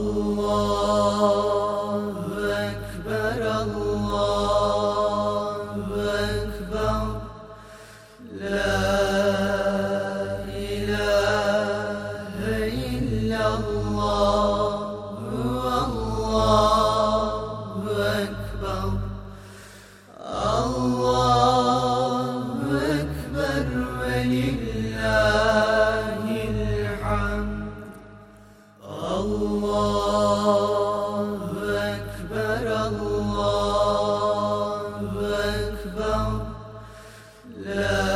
الله البر لا